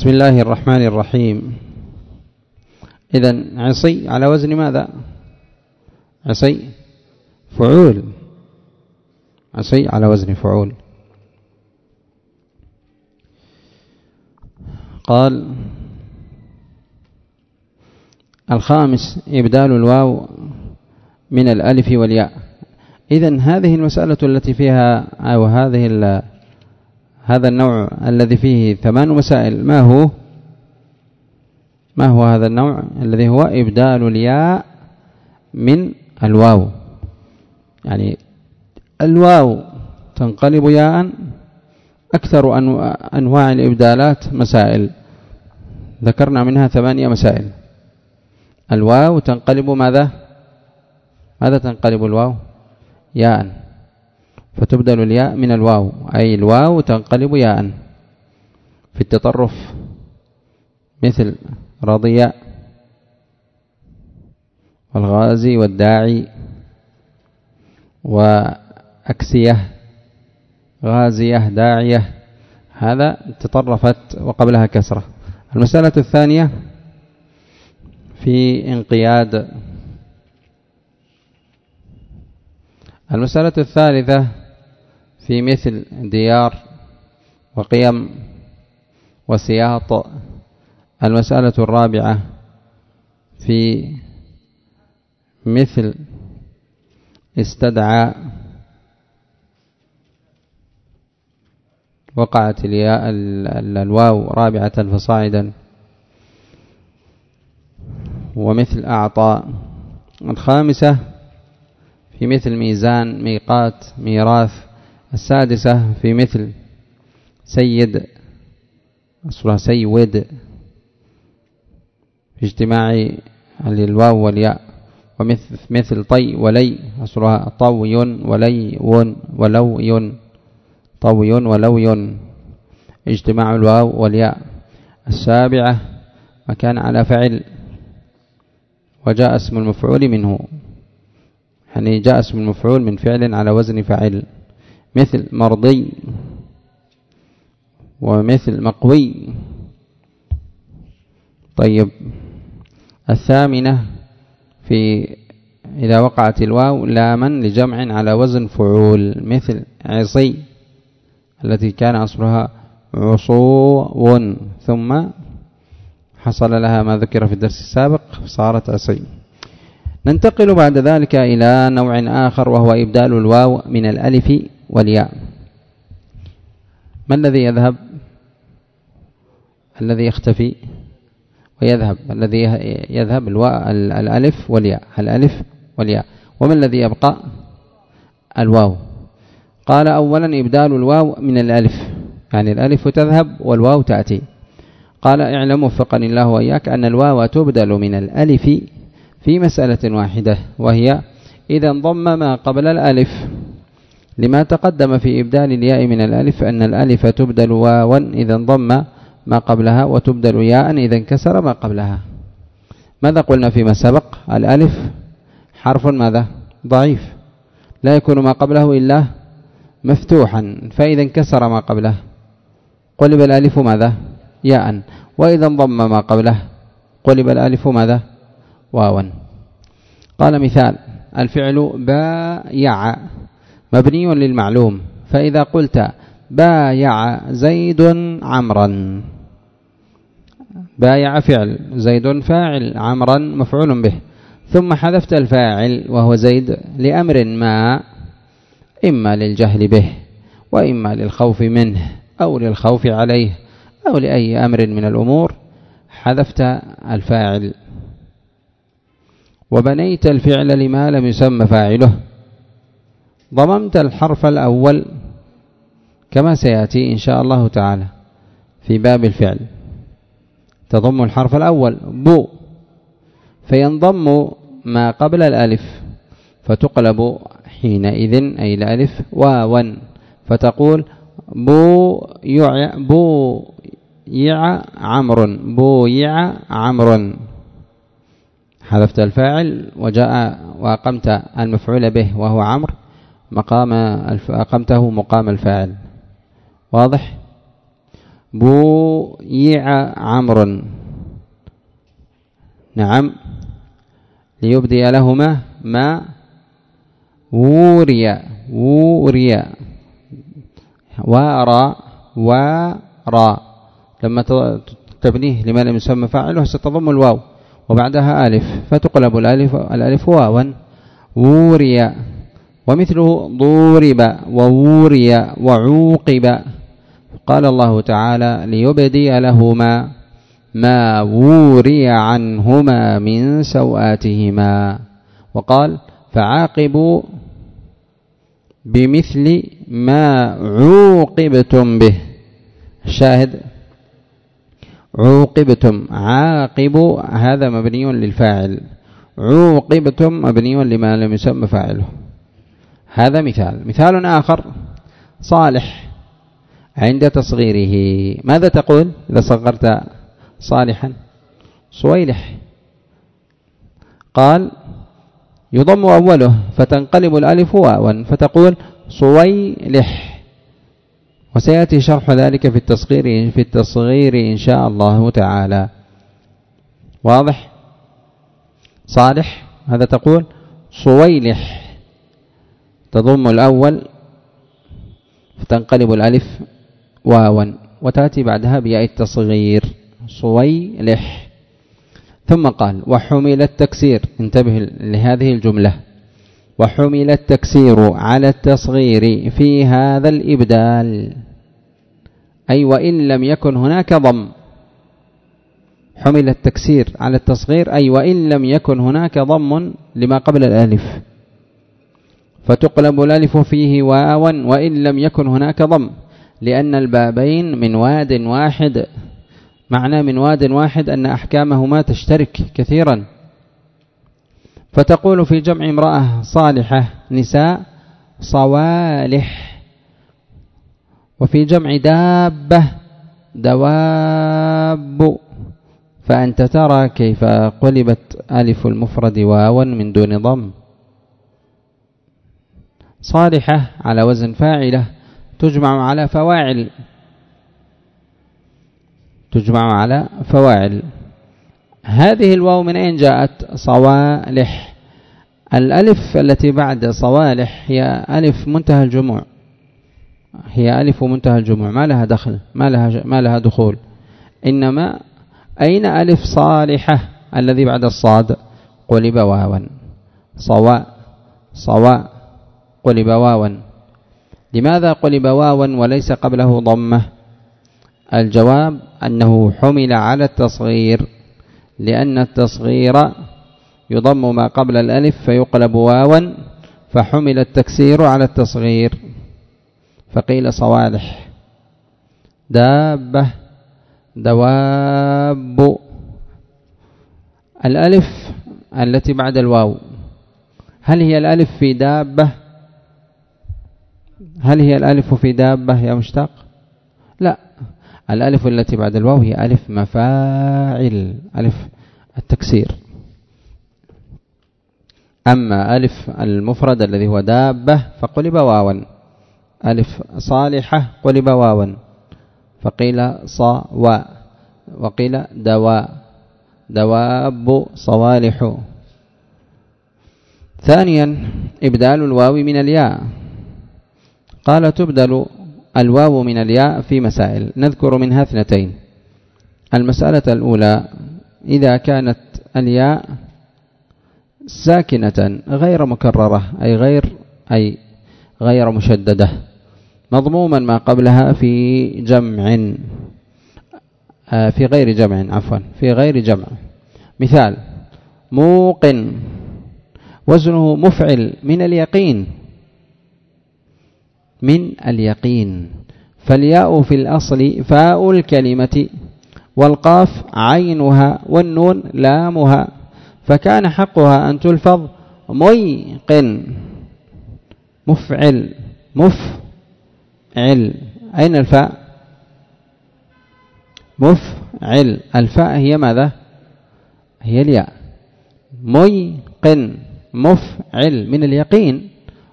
بسم الله الرحمن الرحيم. إذا عصي على وزن ماذا؟ عصي فعول. عصي على وزن فعول. قال الخامس إبدال الواو من الألف والياء. إذا هذه المسألة التي فيها أو هذه هذا النوع الذي فيه ثمان مسائل. ما هو؟ ما هو هذا النوع الذي هو إبدال الياء من الواو؟ يعني الواو تنقلب ياء أكثر أنواع الإبدالات مسائل. ذكرنا منها ثمانية مسائل. الواو تنقلب ماذا؟ ماذا تنقلب الواو؟ ياء. فتبدل الياء من الواو. أي الواو تنقلب ياء. في التطرف مثل رضي والغازي والداعي وأكسية غازية داعية. هذا تطرفت وقبلها كسرة. المسألة الثانية في انقياد. المسألة الثالثة في مثل ديار وقيم وسياط المسألة الرابعة في مثل استدعى وقعت الياء الواو رابعة فصاعدا ومثل أعطى الخامسة في مثل ميزان ميقات ميراث السادسة في مثل سيد أصلها سيود في اجتماع الواو والياء ومثل مثل طي ولي أصلها طوي ولي ولوي طوي ولوي. اجتماع الواو والياء السابعة مكان على فعل وجاء اسم المفعول منه يعني جاء اسم المفعول من فعل على وزن فعل مثل مرضي ومثل مقوي. طيب الثامنة في إذا وقعت الواو لاما لجمع على وزن فعول مثل عصي التي كان أصلها عصو ثم حصل لها ما ذكر في الدرس السابق صارت عصي. ننتقل بعد ذلك إلى نوع آخر وهو إبدال الواو من الألف والياء. ما الذي يذهب؟ الذي يختفي ويذهب. الذي يذهب؟ الواء الألف والياء. الألف والياء. وما الذي يبقى؟ الواو. قال أولا إبدال الواو من الألف. يعني الألف تذهب والواو تأتي. قال اعلم وفقني الله وإياك أن الواو تبدل من الألف في مسألة واحدة وهي إذا انضم ما قبل الألف. لما تقدم في إبدال الياء من الألف أن الألف تبدل واوا إذا انضم ما قبلها وتبدل ياء إذا انكسر ما قبلها. ماذا قلنا فيما سبق؟ الألف حرف ماذا؟ ضعيف. لا يكون ما قبله إلا مفتوحا فإذا انكسر ما قبله. قلب الألف ماذا؟ ياء. وإذا انضم ما قبله قلب الألف ماذا؟ واوا. قال مثال الفعل بايع مبني للمعلوم. فإذا قلت بايع زيد عمرا. بايع فعل زيد فاعل عمرا مفعول به. ثم حذفت الفاعل وهو زيد لأمر ما إما للجهل به وإما للخوف منه أو للخوف عليه أو لأي أمر من الأمور. حذفت الفاعل. وبنيت الفعل لما لم يسمى فاعله. ضممت الحرف الأول كما سيأتي إن شاء الله تعالى في باب الفعل. تضم الحرف الأول بو فينضم ما قبل الألف فتقلب حينئذ أي الألف واوا. فتقول بو يع بو يع عمر بو يع عمر حذفت الفاعل وجاء وأقمت المفعول به وهو عمرو. مقام أقمته مقام الفاعل. واضح؟ بويع عمرو. نعم. ليبدي لهما ما؟ ووري ووري. وارى وارى. لما تبنيه لما لم يسمى فاعله ستضم الواو. وبعدها ألف. فتقلب الألف, الألف واوا. ووري. ومثله ضورب ووري وعوقب. قال الله تعالى ليبدي لهما ما ووري عنهما من سوآتهما. وقال فعاقبوا بمثل ما عوقبتم به. الشاهد عوقبتم. عاقب هذا مبني للفاعل. عوقبتم مبني لما لم يسمى فاعله. هذا مثال. مثال آخر صالح عند تصغيره. ماذا تقول إذا صغرت صالحا؟ صويلح. قال يضم أوله فتنقلب الألف واوا فتقول صويلح. وسيأتي شرح ذلك في التصغير في التصغير إن شاء الله تعالى. واضح؟ صالح هذا تقول؟ صويلح. تضم الأول فتنقلب الألف واوا وتأتي بعدها بياء التصغير صويلح. ثم قال وحمل التكسير. انتبه لهذه الجملة. وحمل التكسير على التصغير في هذا الإبدال. أي وإن لم يكن هناك ضم. حمل التكسير على التصغير أي وإن لم يكن هناك ضم لما قبل الألف. فتقلب الألف فيه واوا وإن لم يكن هناك ضم لأن البابين من واد واحد. معنى من واد واحد أن أحكامهما تشترك كثيرا. فتقول في جمع امرأة صالحة نساء صوالح. وفي جمع دابة دواب. فأنت ترى كيف قلبت ألف المفرد واوا من دون ضم. صالحة على وزن فاعلة تجمع على فواعل. تجمع على فواعل. هذه الواو من أين جاءت؟ صوالح. الألف التي بعد صوالح هي ألف منتهى الجموع. هي ألف منتهى الجموع. ما لها دخل ما لها, ما لها دخول. إنما أين ألف صالحة الذي بعد الصاد قلب واوا؟ صواء صواء قلب واوا. لماذا قلب واوا وليس قبله ضمة؟ الجواب أنه حمل على التصغير لأن التصغير يضم ما قبل الألف فيقلب واوا فحمل التكسير على التصغير. فقيل صوالح. دابة. دواب. الألف التي بعد الواو. هل هي الألف في دابة؟ هل هي الألف في دابة يا مشتاق؟ لا. الألف التي بعد الواو هي ألف مفاعل ألف التكسير. أما ألف المفرد الذي هو دابة فقلب واوا. ألف صالحة قلب واوا. فقيل صوا وقيل دواء دواب صوالح. ثانيا إبدال الواو من الياء. قال تبدل الواو من الياء في مسائل. نذكر منها اثنتين. المسألة الأولى إذا كانت الياء ساكنة غير مكررة أي غير أي غير مشددة مضموما ما قبلها في جمع آه، في غير جمع عفوا في غير جمع. مثال موقن وزنه مفعل من اليقين. من اليقين. فالياء في الأصل فاء الكلمة والقاف عينها والنون لامها. فكان حقها أن تلفظ ميقن مفعل مفعل. أين الفاء؟ مفعل. الفاء هي ماذا؟ هي الياء. ميقن مفعل. من اليقين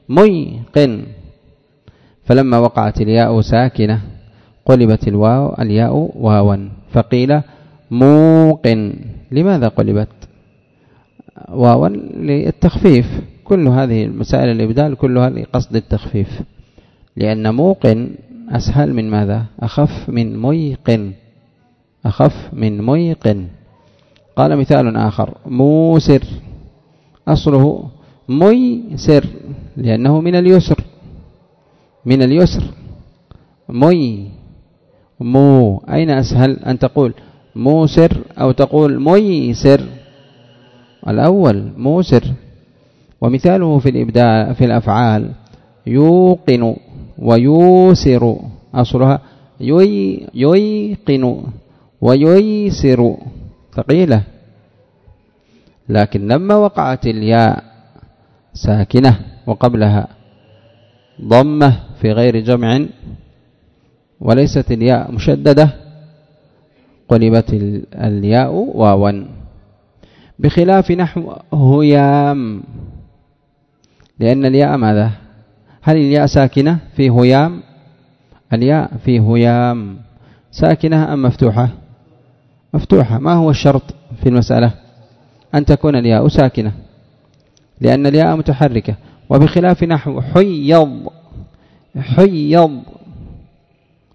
ميقن. فلما وقعت الياء ساكنة قلبت الواو الياء واوا فقيل موقن. لماذا قلبت؟ واوا للتخفيف. كل هذه المسائل الإبدال كلها لقصد التخفيف. لأن موقن أسهل من ماذا؟ أخف من ميقن. أخف من ميقن. قال مثال آخر موسر. أصله ميسر لأنه من اليسر. من اليسر. مي مو. أين أسهل أن تقول؟ موسر أو تقول ميسر الأول موسر ومثاله في الإبداع في الأفعال. يوقن ويوسر. أصلها يي ييقن وييسر. ثقيلة. لكن لما وقعت الياء ساكنة وقبلها ضمة. في غير جمع وليست الياء مشددة قلبت الياء واوا. بخلاف نحو هيام. لأن الياء ماذا؟ هل الياء ساكنة في هيام؟ الياء في هيام. ساكنة أم مفتوحة؟ مفتوحة. ما هو الشرط في المسألة؟ أن تكون الياء ساكنة. لأن الياء متحركة. وبخلاف نحو حيض. حيض.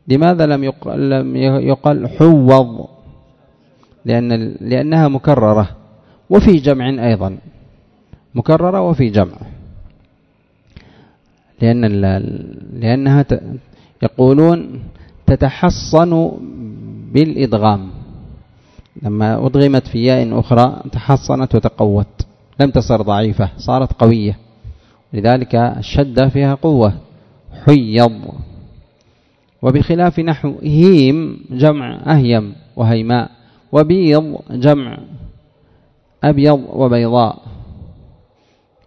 لماذا لم يقل, لم يقل حوض؟ لأن لأنها مكررة. وفي جمع أيضا. مكررة وفي جمع. لأن لأنها يقولون تتحصن بالإدغام. لما أدغمت في ياء أخرى تحصنت وتقوت. لم تصر ضعيفة صارت قوية. لذلك الشدة فيها قوة. حيض. وبخلاف نحو هيم جمع أهيم وهيماء وبيض جمع أبيض وبيضاء.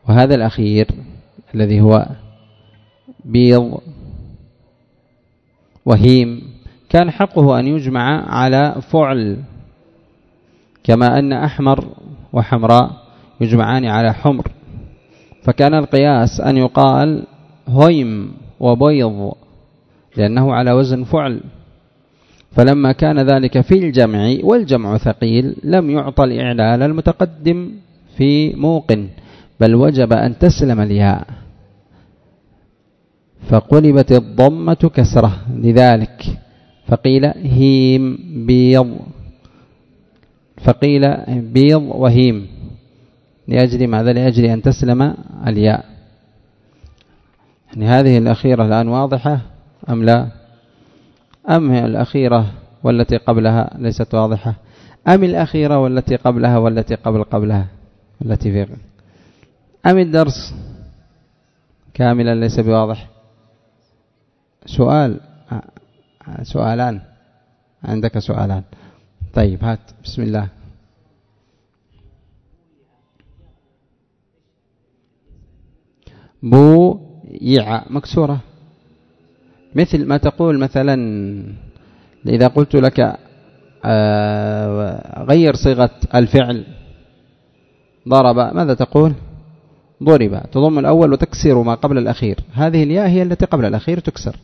وهذا الأخير الذي هو بيض وهيم. كان حقه أن يجمع على فعل كما أن أحمر وحمراء يجمعان على حمر. فكان القياس أن يقال هيم. وبيض لأنه على وزن فعل. فلما كان ذلك في الجمع والجمع ثقيل لم يعطى الإعلال المتقدم في موقن بل وجب أن تسلم الياء فقلبت الضمة كسرة لذلك. فقيل هيم بيض. فقيل بيض وهيم. لأجل ماذا؟ لأجل أن تسلم الياء. يعني هذه الأخيرة الآن واضحة أم لا؟ أم الأخيرة والتي قبلها ليست واضحة؟ أم الأخيرة والتي قبلها والتي قبل قبلها التي في أم الدرس كاملا ليس بواضح؟ سؤال سؤالان عندك سؤالان. طيب هات بسم الله. بو يع مكسورة. مثل ما تقول مثلا إذا قلت لك آه، غير صيغة الفعل ضرب ماذا تقول؟ ضرب تضم الأول وتكسر ما قبل الأخير. هذه الياء هي التي قبل الأخير تكسر.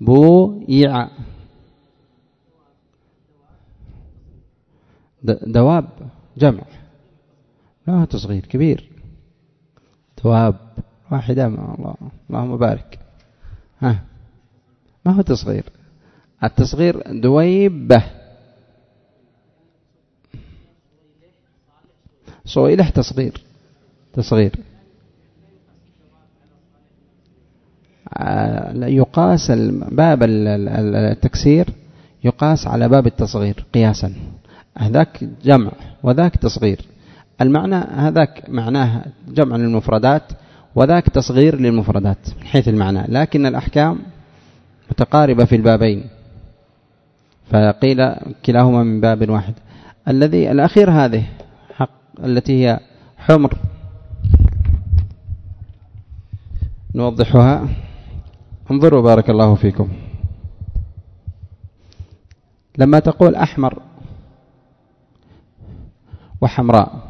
بويع دواب جمع. لا تصغير كبير. دواب. واحدة ما الله اللهم بارك ها ما هو تصغير التصغير دويبة. صويلح تصغير تصغير. آه، يقاس باب التكسير يقاس على باب التصغير قياسا. هذاك جمع وذاك تصغير. المعنى هذاك معناه جمع للمفردات وذاك تصغير للمفردات من حيث المعنى. لكن الأحكام متقاربة في البابين. فقيل كلاهما من باب واحد. الذي الأخير هذه حق التي هي حمر. نوضحها. انظروا بارك الله فيكم. لما تقول أحمر وحمراء.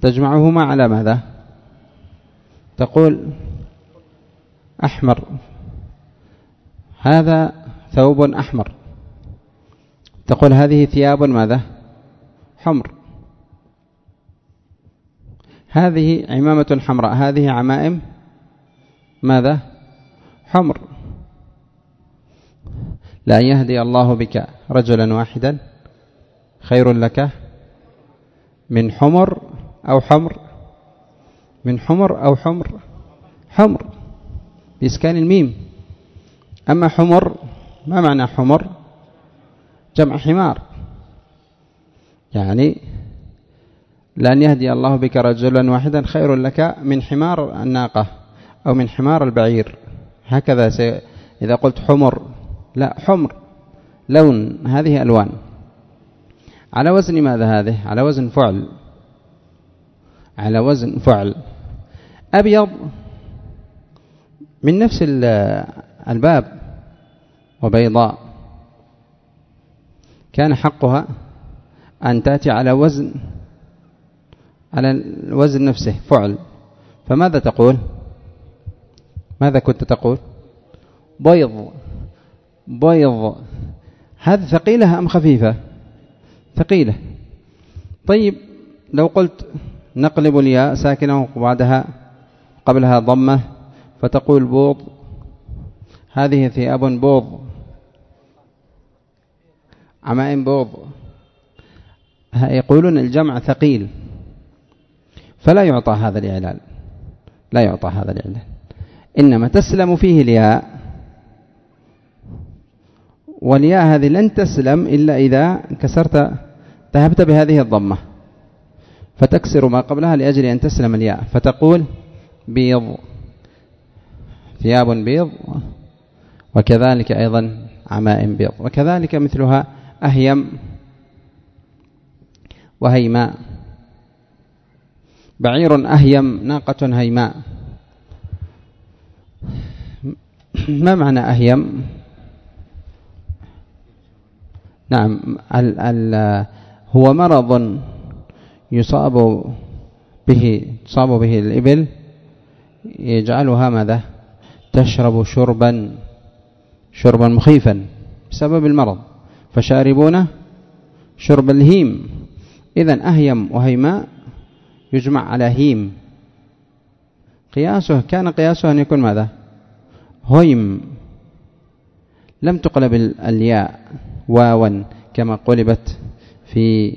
تجمعهما على ماذا؟ تقول أحمر. هذا ثوب أحمر. تقول هذه ثياب ماذا؟ حمر. هذه عمامة حمراء. هذه عمائم ماذا؟ حمر. لأن يهدي الله بك رجلا واحدا خير لك من حمر أو حمر. من حمر أو حمر. حمر. بإسكان الميم. أما حمر ما معنى حمر؟ جمع حمار. يعني لأن يهدي الله بك رجلا واحدا خير لك من حمار الناقة أو من حمار البعير. هكذا إذا قلت حمر لا حمر. لون هذه ألوان. على وزن ماذا هذه؟ على وزن فعل. على وزن فعل. أبيض من نفس الباب وبيضاء. كان حقها أن تأتي على وزن على الوزن نفسه فعل. فماذا تقول؟ ماذا كنت تقول؟ بيض. بيض. هذه ثقيلة أم خفيفة؟ ثقيلة. طيب لو قلت نقلب الياء ساكنة وبعدها قبلها ضمة فتقول بوض. هذه ثياب بوض. عمائم بوض. يقولون الجمع ثقيل. فلا يعطى هذا الإعلان. لا يعطى هذا الإعلان. إنما تسلم فيه الياء. والياء هذه لن تسلم إلا إذا كسرت ذهبت بهذه الضمة. فتكسر ما قبلها لأجل أن تسلم الياء. فتقول بيض. ثياب بيض. وكذلك أيضا عمائم بيض. وكذلك مثلها أهيم. وهيماء. بعير أهيم ناقة هيماء. ما معنى أهيم؟ نعم ال ال هو مرض. يصاب به تصاب به الإبل يجعلها ماذا؟ تشرب شربا شربا مخيفا بسبب المرض. فشاربون شرب الهيم. إذا أهيم وهيماء يجمع على هيم. قياسه كان قياسه أن يكون ماذا؟ هيم. لم تقلب الياء واوا كما قلبت في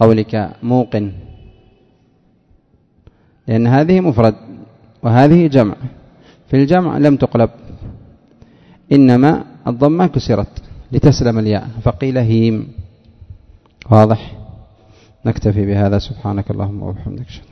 قولك موقن. لأن هذه مفرد وهذه جمع. في الجمع لم تقلب. إنما الضمة كسرت لتسلم الياء فقيل هيم. واضح؟ نكتفي بهذا. سبحانك اللهم وبحمدك.